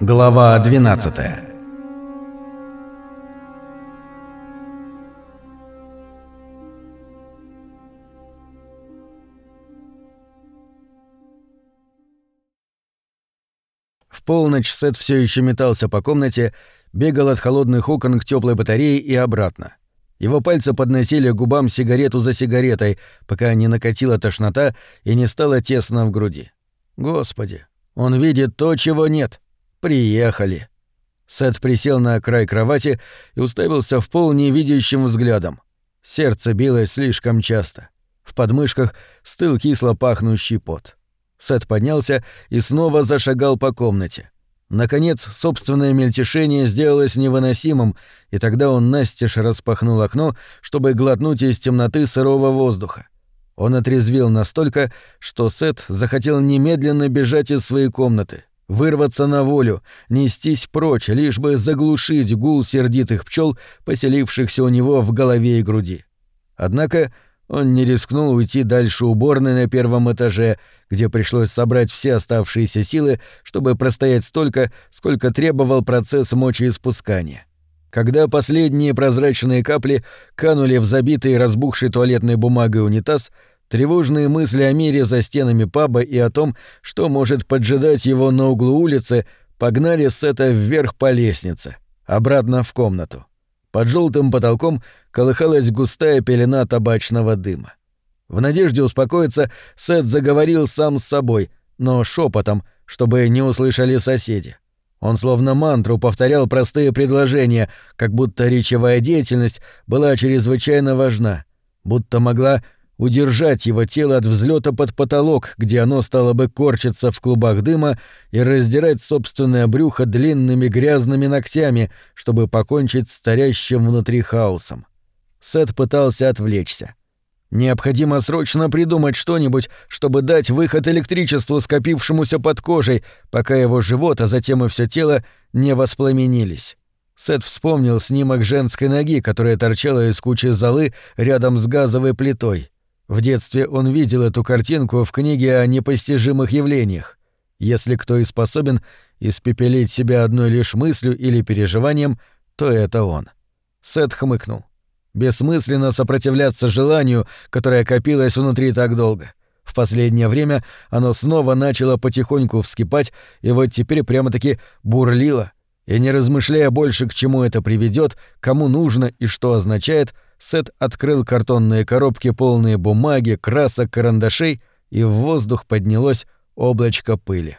Глава 12 В полночь Сет все еще метался по комнате, бегал от холодных окон к теплой батарее и обратно. Его пальцы подносили к губам сигарету за сигаретой, пока не накатила тошнота и не стало тесно в груди. Господи, он видит то, чего нет. Приехали. Сет присел на край кровати и уставился в пол невидящим взглядом. Сердце билось слишком часто. В подмышках стыл кисло пахнущий пот. Сет поднялся и снова зашагал по комнате. Наконец, собственное мельтешение сделалось невыносимым, и тогда он настежь распахнул окно, чтобы глотнуть из темноты сырого воздуха. Он отрезвил настолько, что Сет захотел немедленно бежать из своей комнаты, вырваться на волю, нестись прочь, лишь бы заглушить гул сердитых пчел, поселившихся у него в голове и груди. Однако он не рискнул уйти дальше уборной на первом этаже, где пришлось собрать все оставшиеся силы, чтобы простоять столько, сколько требовал процесс мочеиспускания. Когда последние прозрачные капли канули в забитый разбухшей туалетной бумагой унитаз, тревожные мысли о мире за стенами паба и о том, что может поджидать его на углу улицы, погнали Сета вверх по лестнице, обратно в комнату. Под желтым потолком колыхалась густая пелена табачного дыма. В надежде успокоиться, Сет заговорил сам с собой, но шепотом, чтобы не услышали соседи. Он словно мантру повторял простые предложения, как будто речевая деятельность была чрезвычайно важна, будто могла удержать его тело от взлета под потолок, где оно стало бы корчиться в клубах дыма и раздирать собственное брюхо длинными грязными ногтями, чтобы покончить с царящим внутри хаосом. Сет пытался отвлечься. Необходимо срочно придумать что-нибудь, чтобы дать выход электричеству, скопившемуся под кожей, пока его живот, а затем и все тело не воспламенились. Сет вспомнил снимок женской ноги, которая торчала из кучи золы рядом с газовой плитой. В детстве он видел эту картинку в книге о непостижимых явлениях. Если кто и способен испепелить себя одной лишь мыслью или переживанием, то это он. Сет хмыкнул. Бессмысленно сопротивляться желанию, которое копилось внутри так долго. В последнее время оно снова начало потихоньку вскипать, и вот теперь прямо-таки бурлило. И не размышляя больше, к чему это приведет, кому нужно и что означает, — Сет открыл картонные коробки, полные бумаги, красок, карандашей, и в воздух поднялось облачко пыли.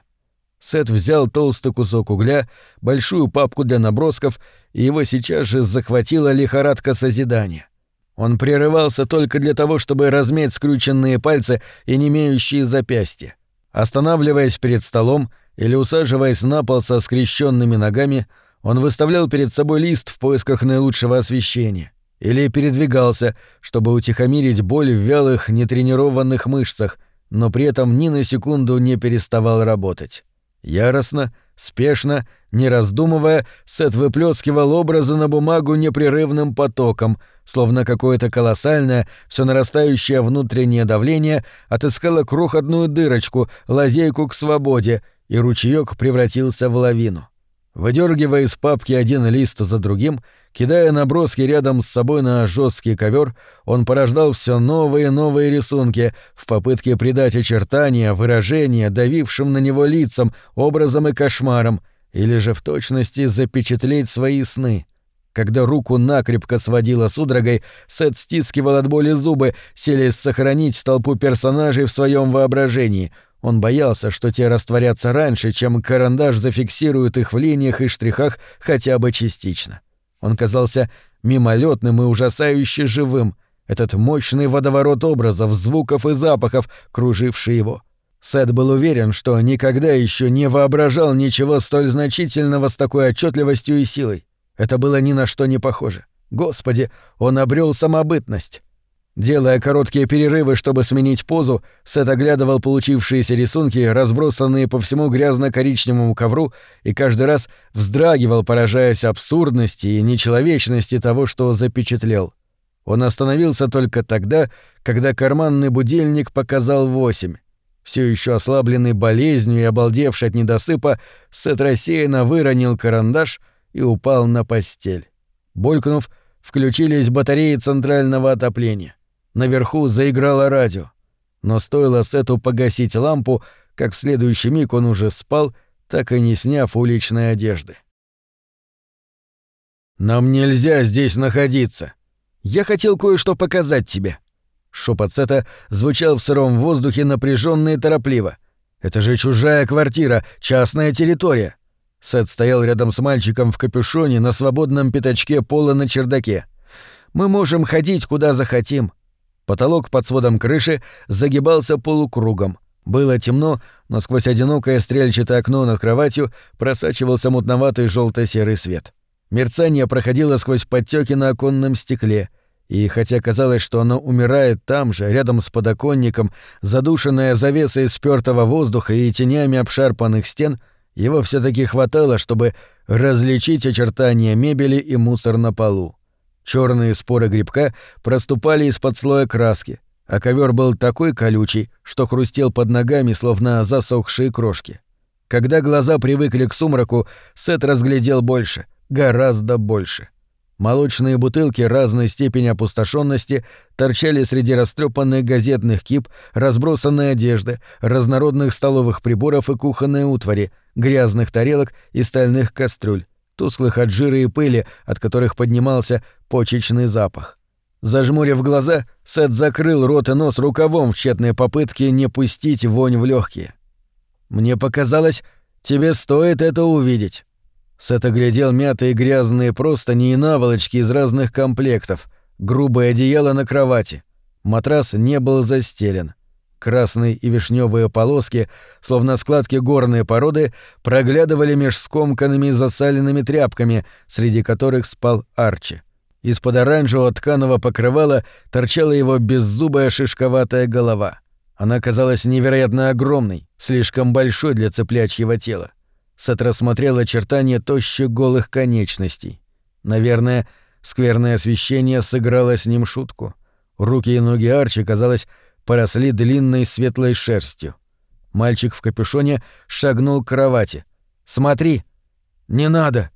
Сет взял толстый кусок угля, большую папку для набросков, и его сейчас же захватила лихорадка созидания. Он прерывался только для того, чтобы размять скрюченные пальцы и немеющие запястья. Останавливаясь перед столом или усаживаясь на пол со скрещенными ногами, он выставлял перед собой лист в поисках наилучшего освещения или передвигался, чтобы утихомирить боль в вялых, нетренированных мышцах, но при этом ни на секунду не переставал работать. Яростно, спешно, не раздумывая, Сет выплескивал образы на бумагу непрерывным потоком, словно какое-то колоссальное, все нарастающее внутреннее давление отыскало крохотную дырочку, лазейку к свободе, и ручеёк превратился в лавину. Выдергивая из папки один лист за другим, кидая наброски рядом с собой на жесткий ковер, он порождал все новые и новые рисунки в попытке придать очертания, выражения давившим на него лицам, образом и кошмаром, или же в точности запечатлеть свои сны. Когда руку накрепко сводила судорогой, Сет стискивал от боли зубы, селись сохранить толпу персонажей в своем воображении — он боялся, что те растворятся раньше, чем карандаш зафиксирует их в линиях и штрихах хотя бы частично. Он казался мимолетным и ужасающе живым, этот мощный водоворот образов, звуков и запахов, круживший его. Сет был уверен, что никогда еще не воображал ничего столь значительного с такой отчетливостью и силой. Это было ни на что не похоже. Господи, он обрел самобытность. Делая короткие перерывы, чтобы сменить позу, Сет оглядывал получившиеся рисунки, разбросанные по всему грязно-коричневому ковру, и каждый раз вздрагивал, поражаясь абсурдности и нечеловечности того, что запечатлел. Он остановился только тогда, когда карманный будильник показал восемь, Все еще ослабленный болезнью и обалдевший от недосыпа, Сет рассеянно выронил карандаш и упал на постель. Булькнув, включились батареи центрального отопления. Наверху заиграло радио. Но стоило Сету погасить лампу, как в следующий миг он уже спал, так и не сняв уличной одежды. «Нам нельзя здесь находиться. Я хотел кое-что показать тебе». Шепот Сета звучал в сыром воздухе напряженно и торопливо. «Это же чужая квартира, частная территория». Сет стоял рядом с мальчиком в капюшоне на свободном пятачке пола на чердаке. «Мы можем ходить куда захотим». Потолок под сводом крыши загибался полукругом. Было темно, но сквозь одинокое стрельчатое окно над кроватью просачивался мутноватый желто серый свет. Мерцание проходило сквозь подтеки на оконном стекле, и хотя казалось, что оно умирает там же, рядом с подоконником, задушенное завесой спёртого воздуха и тенями обшарпанных стен, его все таки хватало, чтобы различить очертания мебели и мусор на полу. Черные споры грибка проступали из-под слоя краски, а ковер был такой колючий, что хрустел под ногами, словно засохшие крошки. Когда глаза привыкли к сумраку, Сет разглядел больше, гораздо больше. Молочные бутылки разной степени опустошенности торчали среди растрепанных газетных кип, разбросанной одежды, разнородных столовых приборов и кухонной утвари, грязных тарелок и стальных кастрюль, тусклых от жира и пыли, от которых поднимался почечный запах. Зажмурив глаза, Сет закрыл рот и нос рукавом в тщетной попытке не пустить вонь в легкие. «Мне показалось, тебе стоит это увидеть». Сет оглядел мятые грязные простыни и наволочки из разных комплектов, грубое одеяло на кровати. Матрас не был застелен. Красные и вишневые полоски, словно складки горной породы, проглядывали меж скомканными засаленными тряпками, среди которых спал Арчи. Из-под оранжевого тканого покрывала торчала его беззубая шишковатая голова. Она казалась невероятно огромной, слишком большой для цыплячьего тела. Сет рассмотрел очертания тощих голых конечностей. Наверное, скверное освещение сыграло с ним шутку. Руки и ноги Арчи, казалось, поросли длинной светлой шерстью. Мальчик в капюшоне шагнул к кровати. «Смотри!» «Не надо!»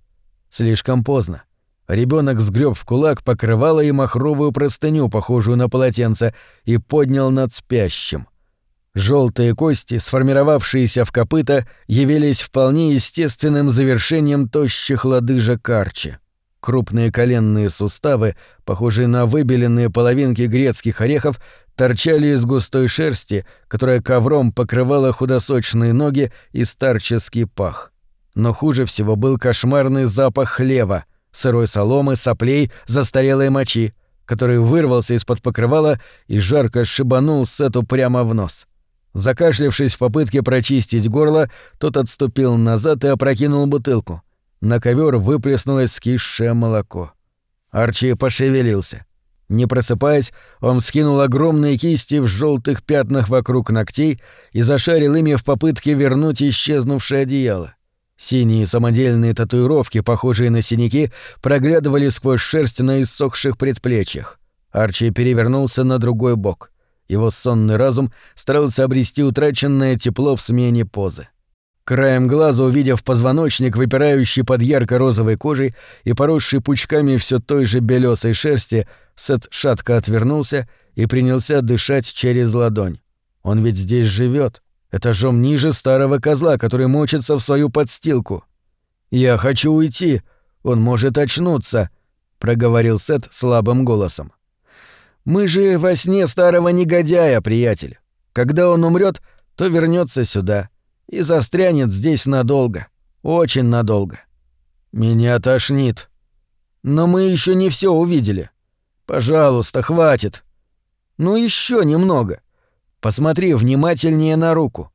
Слишком поздно. Ребенок сгреб в кулак покрывало и махровую простыню, похожую на полотенце, и поднял над спящим. Желтые кости, сформировавшиеся в копыта, явились вполне естественным завершением тощих лодыжек арчи. Крупные коленные суставы, похожие на выбеленные половинки грецких орехов, торчали из густой шерсти, которая ковром покрывала худосочные ноги и старческий пах. Но хуже всего был кошмарный запах хлева — сырой соломы, соплей, застарелой мочи, который вырвался из-под покрывала и жарко шибанул Сету прямо в нос. Закашлявшись в попытке прочистить горло, тот отступил назад и опрокинул бутылку. На ковер выплеснулось скисшее молоко. Арчи пошевелился. Не просыпаясь, он скинул огромные кисти в желтых пятнах вокруг ногтей и зашарил ими в попытке вернуть исчезнувшее одеяло. Синие самодельные татуировки, похожие на синяки, проглядывали сквозь шерсть на иссохших предплечьях. Арчи перевернулся на другой бок. Его сонный разум старался обрести утраченное тепло в смене позы. Краем глаза увидев позвоночник, выпирающий под ярко-розовой кожей и поросший пучками все той же белесой шерсти, Сет шатко отвернулся и принялся дышать через ладонь. Он ведь здесь живет этажом ниже старого козла, который мочится в свою подстилку. «Я хочу уйти, он может очнуться», — проговорил Сет слабым голосом. «Мы же во сне старого негодяя, приятель. Когда он умрет, то вернется сюда и застрянет здесь надолго, очень надолго. Меня тошнит. Но мы еще не все увидели. Пожалуйста, хватит. Ну еще немного. Посмотри внимательнее на руку.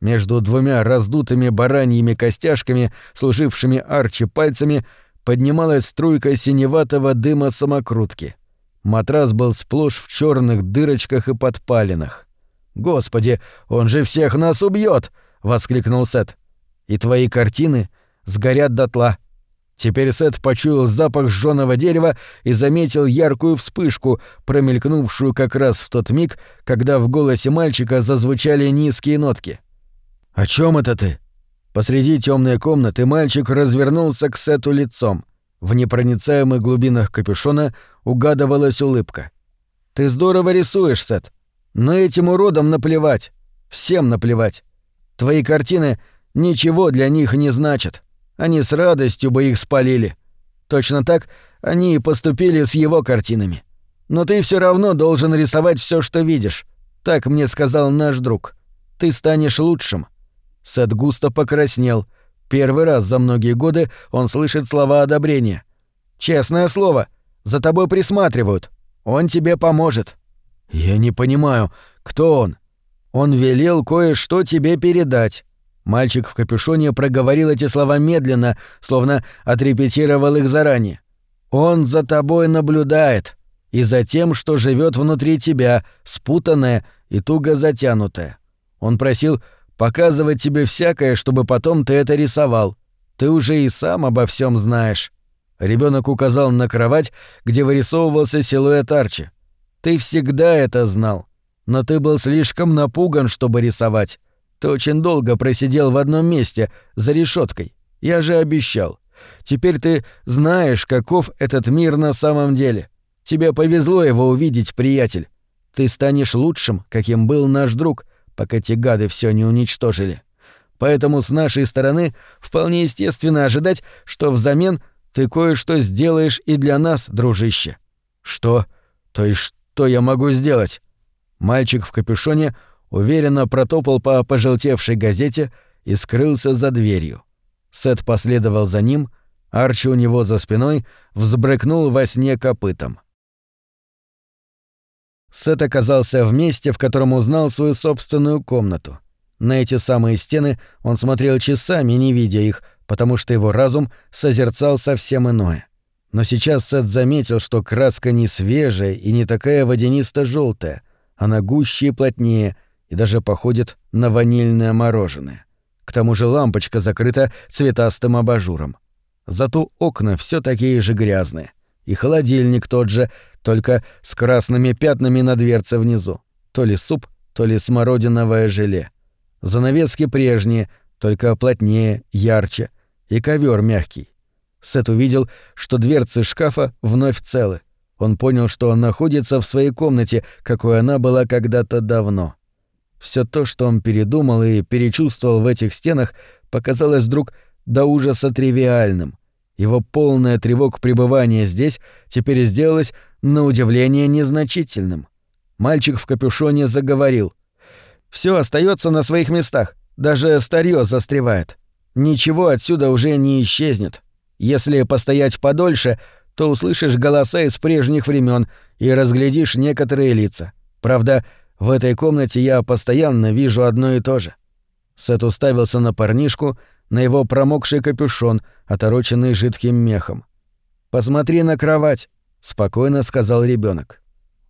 Между двумя раздутыми бараньими костяшками, служившими Арчи пальцами, поднималась струйка синеватого дыма самокрутки. Матрас был сплошь в черных дырочках и подпалинах. «Господи, он же всех нас убьет! Воскликнул Сет. «И твои картины сгорят дотла. Теперь Сет почуял запах жжёного дерева и заметил яркую вспышку, промелькнувшую как раз в тот миг, когда в голосе мальчика зазвучали низкие нотки. «О чем это ты?» Посреди темной комнаты мальчик развернулся к Сету лицом. В непроницаемых глубинах капюшона угадывалась улыбка. «Ты здорово рисуешь, Сет. Но этим уродам наплевать. Всем наплевать. Твои картины ничего для них не значат. Они с радостью бы их спалили. Точно так они и поступили с его картинами. Но ты все равно должен рисовать все, что видишь. Так мне сказал наш друг. Ты станешь лучшим. Сет густо покраснел. Первый раз за многие годы он слышит слова одобрения. Честное слово, за тобой присматривают. Он тебе поможет. Я не понимаю, кто он? Он велел кое-что тебе передать. Мальчик в капюшоне проговорил эти слова медленно, словно отрепетировал их заранее. «Он за тобой наблюдает, и за тем, что живет внутри тебя, спутанное и туго затянутое. Он просил показывать тебе всякое, чтобы потом ты это рисовал. Ты уже и сам обо всем знаешь». Ребенок указал на кровать, где вырисовывался силуэт Арчи. «Ты всегда это знал, но ты был слишком напуган, чтобы рисовать. Ты очень долго просидел в одном месте, за решеткой. Я же обещал. Теперь ты знаешь, каков этот мир на самом деле. Тебе повезло его увидеть, приятель. Ты станешь лучшим, каким был наш друг, пока те гады все не уничтожили. Поэтому с нашей стороны вполне естественно ожидать, что взамен ты кое-что сделаешь и для нас, дружище. Что? То есть что я могу сделать? Мальчик в капюшоне — уверенно протопал по пожелтевшей газете и скрылся за дверью. Сет последовал за ним, Арчи у него за спиной взбрыкнул во сне копытом. Сет оказался в месте, в котором узнал свою собственную комнату. На эти самые стены он смотрел часами, не видя их, потому что его разум созерцал совсем иное. Но сейчас Сет заметил, что краска не свежая и не такая водянисто желтая она гуще и плотнее — и даже походит на ванильное мороженое. К тому же лампочка закрыта цветастым абажуром. Зато окна все такие же грязные. И холодильник тот же, только с красными пятнами на дверце внизу. То ли суп, то ли смородиновое желе. Занавески прежние, только плотнее, ярче. И ковер мягкий. Сет увидел, что дверцы шкафа вновь целы. Он понял, что он находится в своей комнате, какой она была когда-то давно. Все то, что он передумал и перечувствовал в этих стенах, показалось вдруг до ужаса тривиальным. Его полная тревог пребывания здесь теперь сделалось на удивление незначительным. Мальчик в капюшоне заговорил. Все остается на своих местах, даже старье застревает. Ничего отсюда уже не исчезнет. Если постоять подольше, то услышишь голоса из прежних времен и разглядишь некоторые лица. Правда, в этой комнате я постоянно вижу одно и то же. Сет уставился на парнишку, на его промокший капюшон, отороченный жидким мехом. «Посмотри на кровать», — спокойно сказал ребенок.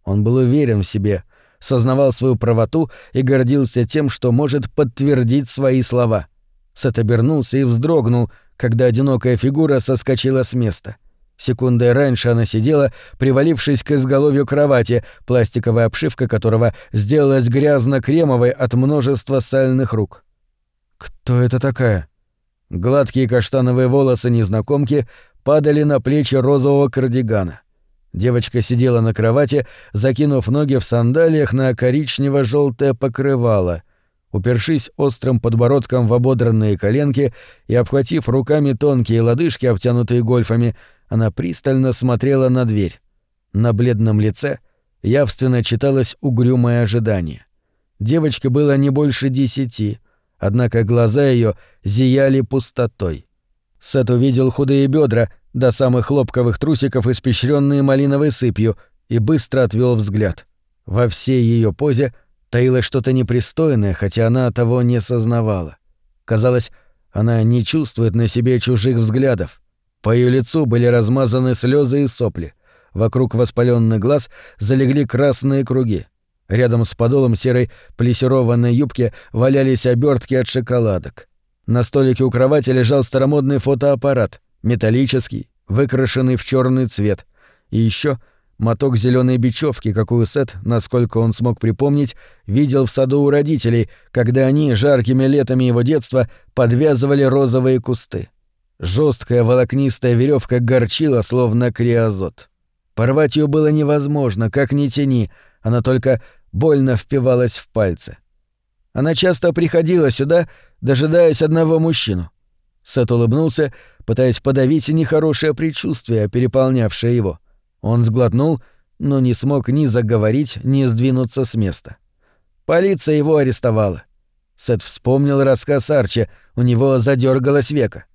Он был уверен в себе, сознавал свою правоту и гордился тем, что может подтвердить свои слова. Сет обернулся и вздрогнул, когда одинокая фигура соскочила с места — Секундой раньше она сидела, привалившись к изголовью кровати, пластиковая обшивка которого сделалась грязно-кремовой от множества сальных рук. «Кто это такая?» Гладкие каштановые волосы незнакомки падали на плечи розового кардигана. Девочка сидела на кровати, закинув ноги в сандалиях на коричнево желтое покрывало, упершись острым подбородком в ободранные коленки и обхватив руками тонкие лодыжки, обтянутые гольфами, она пристально смотрела на дверь. На бледном лице явственно читалось угрюмое ожидание. Девочке было не больше десяти, однако глаза ее зияли пустотой. Сет увидел худые бедра до самых хлопковых трусиков, испещренные малиновой сыпью, и быстро отвел взгляд. Во всей ее позе таилось что-то непристойное, хотя она того не сознавала. Казалось, она не чувствует на себе чужих взглядов. По ее лицу были размазаны слезы и сопли. Вокруг воспаленных глаз залегли красные круги. Рядом с подолом серой плессированной юбки валялись обертки от шоколадок. На столике у кровати лежал старомодный фотоаппарат, металлический, выкрашенный в черный цвет, и еще моток зеленой бечевки, какую Сет, насколько он смог припомнить, видел в саду у родителей, когда они жаркими летами его детства подвязывали розовые кусты. Жесткая волокнистая веревка горчила, словно криозот. Порвать ее было невозможно, как ни тяни, она только больно впивалась в пальцы. Она часто приходила сюда, дожидаясь одного мужчину. Сет улыбнулся, пытаясь подавить нехорошее предчувствие, переполнявшее его. Он сглотнул, но не смог ни заговорить, ни сдвинуться с места. Полиция его арестовала. Сет вспомнил рассказ Арчи, у него задергалось века.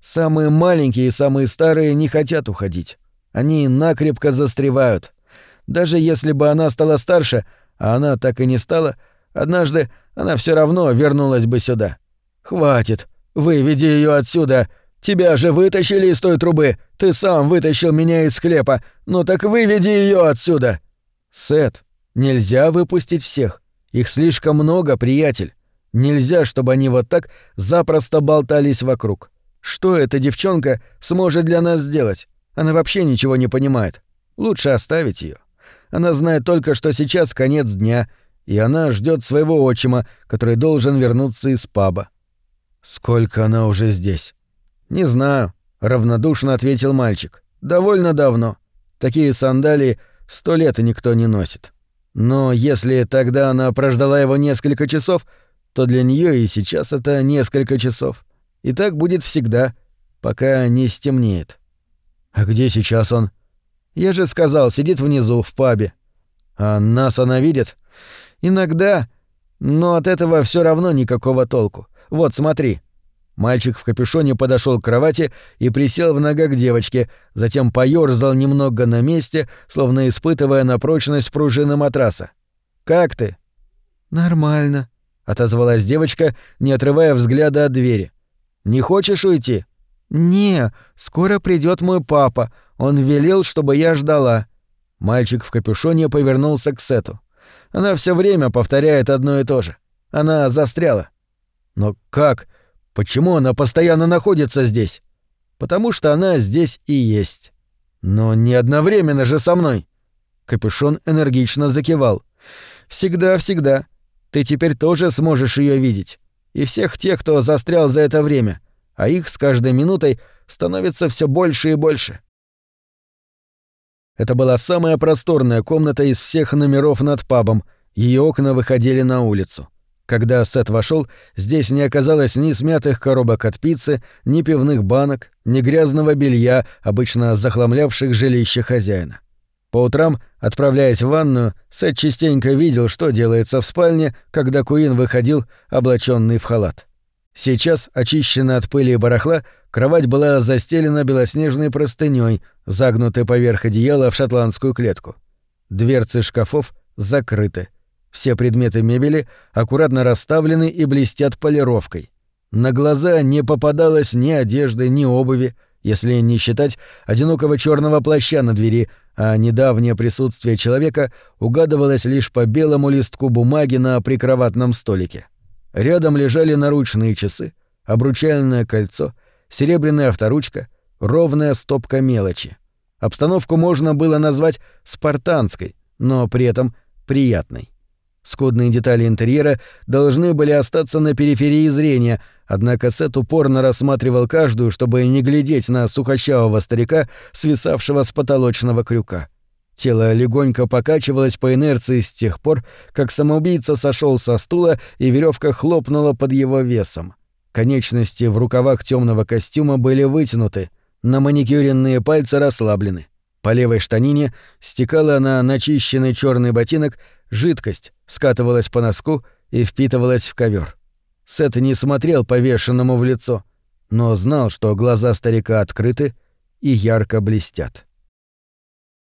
Самые маленькие и самые старые не хотят уходить. Они накрепко застревают. Даже если бы она стала старше, а она так и не стала, однажды она все равно вернулась бы сюда. «Хватит! Выведи ее отсюда! Тебя же вытащили из той трубы! Ты сам вытащил меня из склепа! Ну так выведи ее отсюда!» «Сет, нельзя выпустить всех. Их слишком много, приятель. Нельзя, чтобы они вот так запросто болтались вокруг. Что эта девчонка сможет для нас сделать? Она вообще ничего не понимает. Лучше оставить ее. Она знает только, что сейчас конец дня, и она ждет своего отчима, который должен вернуться из паба. Сколько она уже здесь? Не знаю, равнодушно ответил мальчик. Довольно давно. Такие сандалии сто лет никто не носит. Но если тогда она прождала его несколько часов, то для нее и сейчас это несколько часов. И так будет всегда, пока не стемнеет. А где сейчас он? Я же сказал, сидит внизу, в пабе. А нас она видит? Иногда, но от этого все равно никакого толку. Вот, смотри. Мальчик в капюшоне подошел к кровати и присел в ногах девочки, затем поёрзал немного на месте, словно испытывая на прочность пружины матраса. «Как ты?» «Нормально», — отозвалась девочка, не отрывая взгляда от двери. Не хочешь уйти? Не, скоро придет мой папа. Он велел, чтобы я ждала. Мальчик в капюшоне повернулся к Сету. Она все время повторяет одно и то же. Она застряла. Но как? Почему она постоянно находится здесь? Потому что она здесь и есть. Но не одновременно же со мной. Капюшон энергично закивал. Всегда, всегда. Ты теперь тоже сможешь ее видеть и всех тех, кто застрял за это время, а их с каждой минутой становится все больше и больше. Это была самая просторная комната из всех номеров над пабом, ее окна выходили на улицу. Когда Сет вошел, здесь не оказалось ни смятых коробок от пиццы, ни пивных банок, ни грязного белья, обычно захламлявших жилище хозяина. По утрам, отправляясь в ванную, Сет частенько видел, что делается в спальне, когда Куин выходил, облаченный в халат. Сейчас, очищенная от пыли и барахла, кровать была застелена белоснежной простыней, загнутой поверх одеяла в шотландскую клетку. Дверцы шкафов закрыты. Все предметы мебели аккуратно расставлены и блестят полировкой. На глаза не попадалось ни одежды, ни обуви, если не считать одинокого черного плаща на двери, а недавнее присутствие человека угадывалось лишь по белому листку бумаги на прикроватном столике. Рядом лежали наручные часы, обручальное кольцо, серебряная авторучка, ровная стопка мелочи. Обстановку можно было назвать спартанской, но при этом приятной. Скудные детали интерьера должны были остаться на периферии зрения, Однако Сет упорно рассматривал каждую, чтобы не глядеть на сухощавого старика, свисавшего с потолочного крюка. Тело легонько покачивалось по инерции с тех пор, как самоубийца сошел со стула и веревка хлопнула под его весом. Конечности в рукавах темного костюма были вытянуты, на маникюренные пальцы расслаблены. По левой штанине стекала на начищенный черный ботинок жидкость, скатывалась по носку и впитывалась в ковер. Сет не смотрел повешенному в лицо, но знал, что глаза старика открыты и ярко блестят.